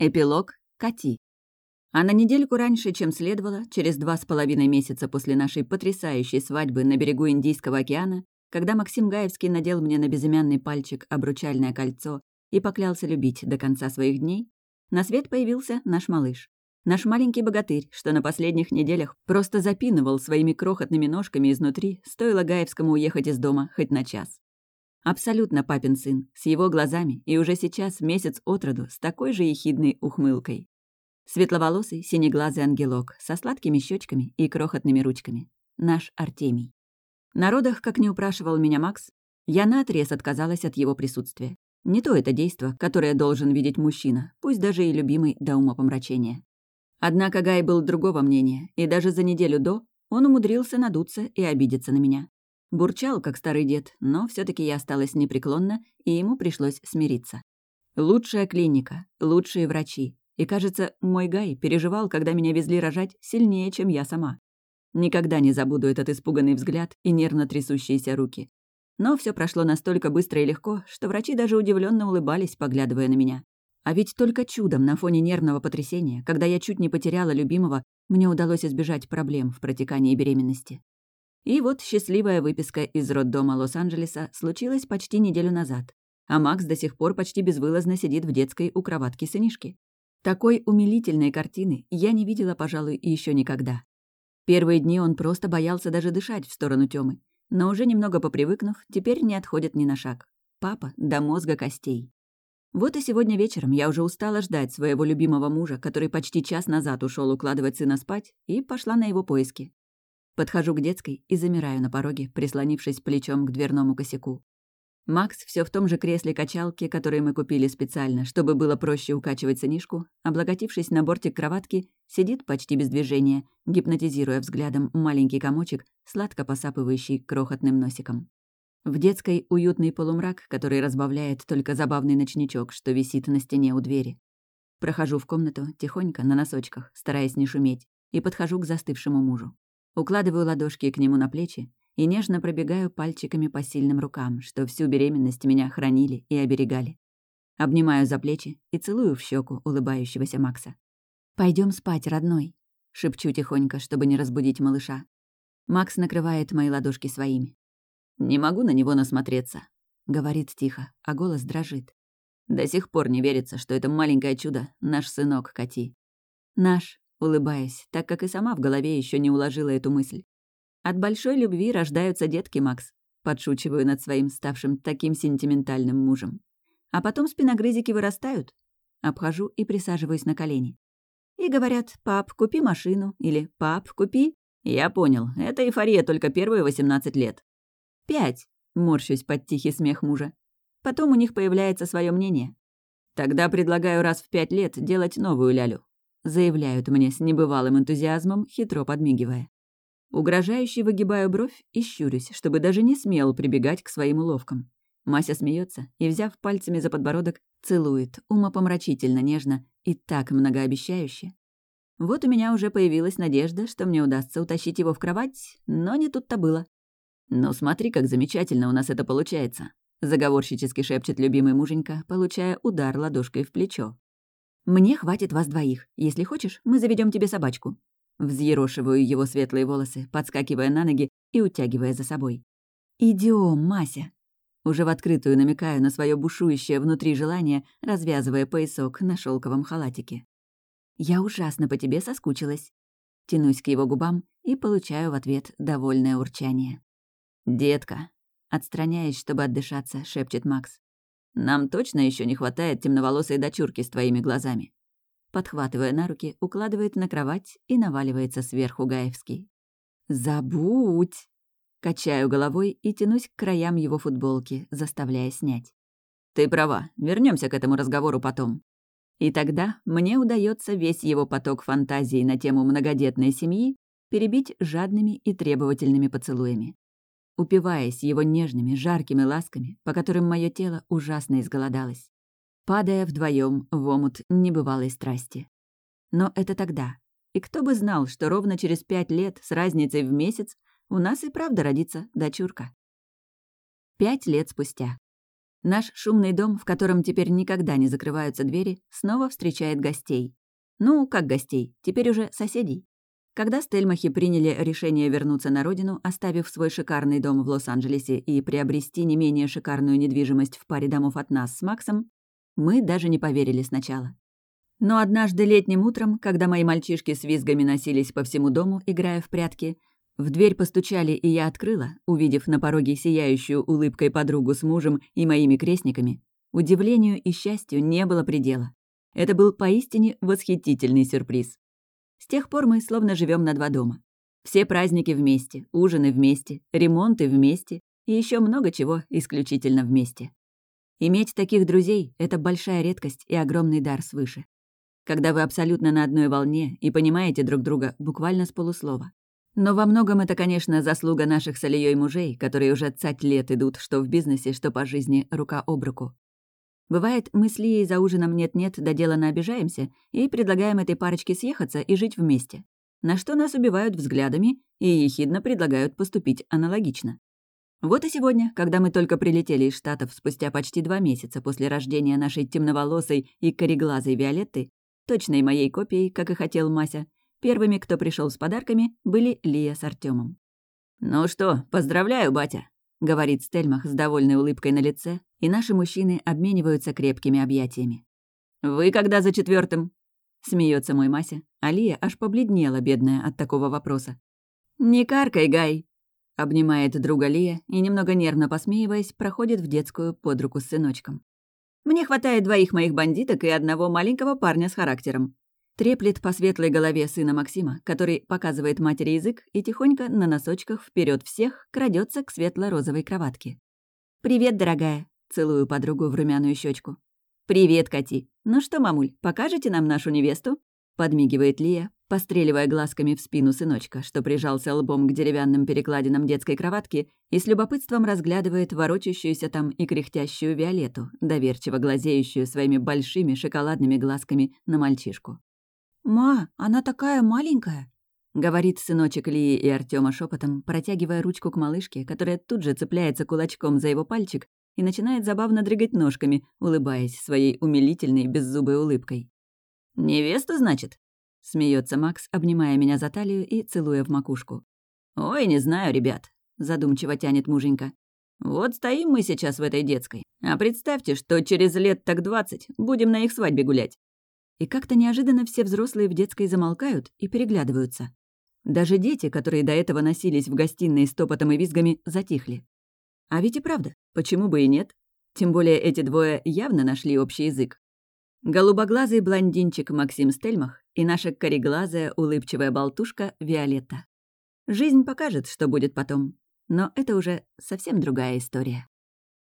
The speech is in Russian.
Эпилог Кати. А на недельку раньше, чем следовало, через два с половиной месяца после нашей потрясающей свадьбы на берегу Индийского океана, когда Максим Гаевский надел мне на безымянный пальчик обручальное кольцо и поклялся любить до конца своих дней, на свет появился наш малыш. Наш маленький богатырь, что на последних неделях просто запинывал своими крохотными ножками изнутри, стоило Гаевскому уехать из дома хоть на час. Абсолютно папин сын, с его глазами и уже сейчас месяц от роду с такой же ехидной ухмылкой. Светловолосый, синеглазый ангелок со сладкими щечками и крохотными ручками. Наш Артемий. На родах, как не упрашивал меня Макс, я наотрез отказалась от его присутствия. Не то это действо, которое должен видеть мужчина, пусть даже и любимый до умопомрачения. Однако Гай был другого мнения, и даже за неделю до он умудрился надуться и обидеться на меня. Бурчал, как старый дед, но все таки я осталась непреклонна, и ему пришлось смириться. Лучшая клиника, лучшие врачи. И, кажется, мой Гай переживал, когда меня везли рожать, сильнее, чем я сама. Никогда не забуду этот испуганный взгляд и нервно трясущиеся руки. Но все прошло настолько быстро и легко, что врачи даже удивленно улыбались, поглядывая на меня. А ведь только чудом на фоне нервного потрясения, когда я чуть не потеряла любимого, мне удалось избежать проблем в протекании беременности. И вот счастливая выписка из роддома Лос-Анджелеса случилась почти неделю назад, а Макс до сих пор почти безвылазно сидит в детской у кроватки сынишки. Такой умилительной картины я не видела, пожалуй, еще никогда. Первые дни он просто боялся даже дышать в сторону Тёмы, но уже немного попривыкнув, теперь не отходит ни на шаг. Папа до мозга костей. Вот и сегодня вечером я уже устала ждать своего любимого мужа, который почти час назад ушел укладывать сына спать, и пошла на его поиски. Подхожу к детской и замираю на пороге, прислонившись плечом к дверному косяку. Макс все в том же кресле качалки, которое мы купили специально, чтобы было проще укачивать сынишку, облокотившись на бортик кроватки, сидит почти без движения, гипнотизируя взглядом маленький комочек, сладко посапывающий крохотным носиком. В детской уютный полумрак, который разбавляет только забавный ночничок, что висит на стене у двери. Прохожу в комнату тихонько, на носочках, стараясь не шуметь, и подхожу к застывшему мужу. Укладываю ладошки к нему на плечи и нежно пробегаю пальчиками по сильным рукам, что всю беременность меня хранили и оберегали. Обнимаю за плечи и целую в щеку улыбающегося Макса. Пойдем спать, родной», — шепчу тихонько, чтобы не разбудить малыша. Макс накрывает мои ладошки своими. «Не могу на него насмотреться», — говорит тихо, а голос дрожит. До сих пор не верится, что это маленькое чудо — наш сынок Кати. «Наш», улыбаясь, так как и сама в голове еще не уложила эту мысль. «От большой любви рождаются детки, Макс», подшучиваю над своим ставшим таким сентиментальным мужем. А потом спиногрызики вырастают. Обхожу и присаживаюсь на колени. И говорят, пап, купи машину, или пап, купи. Я понял, это эйфория только первые 18 лет. Пять, морщусь под тихий смех мужа. Потом у них появляется свое мнение. Тогда предлагаю раз в пять лет делать новую лялю заявляют мне с небывалым энтузиазмом, хитро подмигивая. Угрожающе выгибаю бровь и щурюсь, чтобы даже не смел прибегать к своим уловкам. Мася смеется и, взяв пальцами за подбородок, целует, умопомрачительно нежно и так многообещающе. Вот у меня уже появилась надежда, что мне удастся утащить его в кровать, но не тут-то было. «Ну смотри, как замечательно у нас это получается», — заговорщически шепчет любимый муженька, получая удар ладошкой в плечо. «Мне хватит вас двоих. Если хочешь, мы заведем тебе собачку». Взъерошиваю его светлые волосы, подскакивая на ноги и утягивая за собой. Идем, Мася!» Уже в открытую намекаю на свое бушующее внутри желание, развязывая поясок на шелковом халатике. «Я ужасно по тебе соскучилась». Тянусь к его губам и получаю в ответ довольное урчание. «Детка», отстраняясь, чтобы отдышаться, шепчет Макс. Нам точно еще не хватает темноволосой дочурки с твоими глазами. Подхватывая на руки, укладывает на кровать и наваливается сверху Гаевский. «Забудь!» Качаю головой и тянусь к краям его футболки, заставляя снять. «Ты права, вернемся к этому разговору потом». И тогда мне удается весь его поток фантазий на тему многодетной семьи перебить жадными и требовательными поцелуями упиваясь его нежными, жаркими ласками, по которым мое тело ужасно изголодалось, падая вдвоем в омут небывалой страсти. Но это тогда. И кто бы знал, что ровно через пять лет с разницей в месяц у нас и правда родится дочурка. Пять лет спустя. Наш шумный дом, в котором теперь никогда не закрываются двери, снова встречает гостей. Ну, как гостей, теперь уже соседей. Когда Стельмахи приняли решение вернуться на родину, оставив свой шикарный дом в Лос-Анджелесе и приобрести не менее шикарную недвижимость в паре домов от нас с Максом, мы даже не поверили сначала. Но однажды летним утром, когда мои мальчишки с визгами носились по всему дому, играя в прятки, в дверь постучали, и я открыла, увидев на пороге сияющую улыбкой подругу с мужем и моими крестниками. Удивлению и счастью не было предела. Это был поистине восхитительный сюрприз. С тех пор мы словно живем на два дома. Все праздники вместе, ужины вместе, ремонты вместе и еще много чего исключительно вместе. Иметь таких друзей — это большая редкость и огромный дар свыше когда вы абсолютно на одной волне и понимаете друг друга буквально с полуслова. Но во многом это, конечно, заслуга наших с Алией мужей, которые уже цать лет идут что в бизнесе, что по жизни рука об руку. Бывает, мы с Лией за ужином нет-нет, до дела обижаемся и предлагаем этой парочке съехаться и жить вместе. На что нас убивают взглядами и ехидно предлагают поступить аналогично. Вот и сегодня, когда мы только прилетели из Штатов спустя почти два месяца после рождения нашей темноволосой и кореглазой Виолетты, точной моей копией, как и хотел Мася, первыми, кто пришел с подарками, были Лия с Артемом. «Ну что, поздравляю, батя!» — говорит Стельмах с довольной улыбкой на лице, и наши мужчины обмениваются крепкими объятиями. «Вы когда за четвертым? смеется мой Мася, а Лия аж побледнела, бедная, от такого вопроса. «Не каркай, Гай!» — обнимает друга Лия и, немного нервно посмеиваясь, проходит в детскую под руку с сыночком. Мне хватает двоих моих бандиток и одного маленького парня с характером. Треплет по светлой голове сына Максима, который показывает матери язык и тихонько на носочках вперед всех крадется к светло-розовой кроватке. «Привет, дорогая!» — целую подругу в румяную щечку. «Привет, Кати! Ну что, мамуль, покажете нам нашу невесту?» — подмигивает Лия, постреливая глазками в спину сыночка, что прижался лбом к деревянным перекладинам детской кроватки и с любопытством разглядывает ворочащуюся там и кряхтящую Виолетту, доверчиво глазеющую своими большими шоколадными глазками на мальчишку. «Ма, она такая маленькая!» — говорит сыночек Лии и Артема шепотом, протягивая ручку к малышке, которая тут же цепляется кулачком за его пальчик и начинает забавно дрыгать ножками, улыбаясь своей умилительной беззубой улыбкой. «Невеста, значит?» Смеется Макс, обнимая меня за талию и целуя в макушку. «Ой, не знаю, ребят», — задумчиво тянет муженька. «Вот стоим мы сейчас в этой детской. А представьте, что через лет так двадцать будем на их свадьбе гулять». И как-то неожиданно все взрослые в детской замолкают и переглядываются. Даже дети, которые до этого носились в гостиной с топотом и визгами, затихли. А ведь и правда, почему бы и нет? Тем более эти двое явно нашли общий язык. Голубоглазый блондинчик Максим Стельмах и наша кореглазая улыбчивая болтушка Виолетта. Жизнь покажет, что будет потом, но это уже совсем другая история.